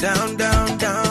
down, down, down.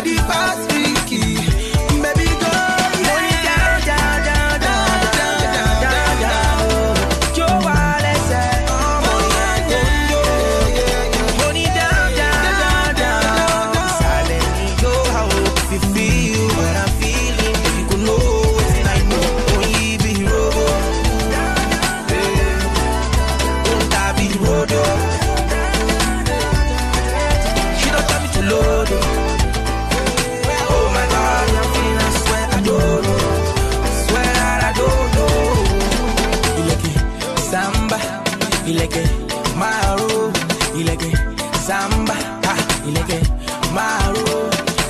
body pass. ilẹ̀kẹ̀ máa ro ilẹ̀kẹ̀ sàmbà ha ilẹ̀kẹ̀ máa ro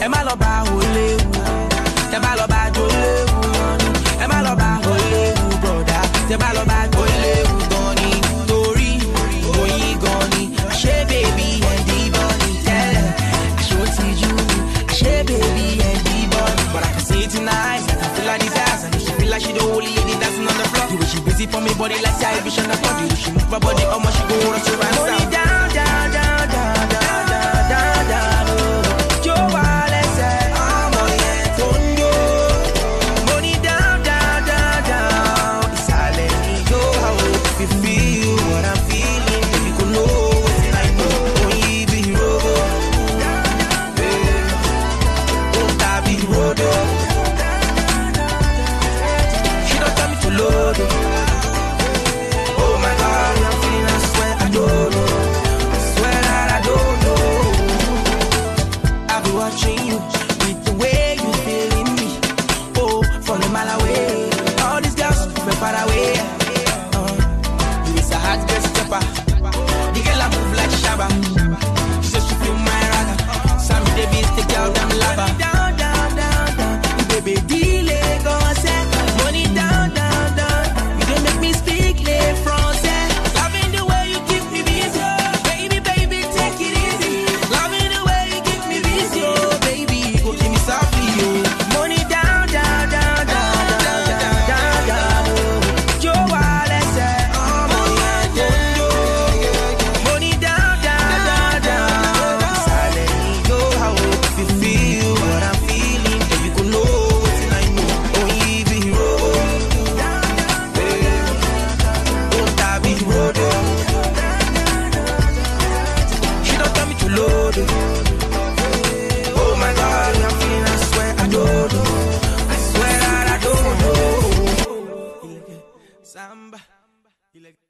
ẹ má lọ bá wo léwu tẹ bá lọ bá jó léwu ẹ má lọ bá wo léwu bọ̀dá tẹ bá lọ bá. body like television, the body. She move her body, how much she go on to ransom. away. Uh, you is a hot girl stepper. The girl a move like Shabba. Samba. Samba.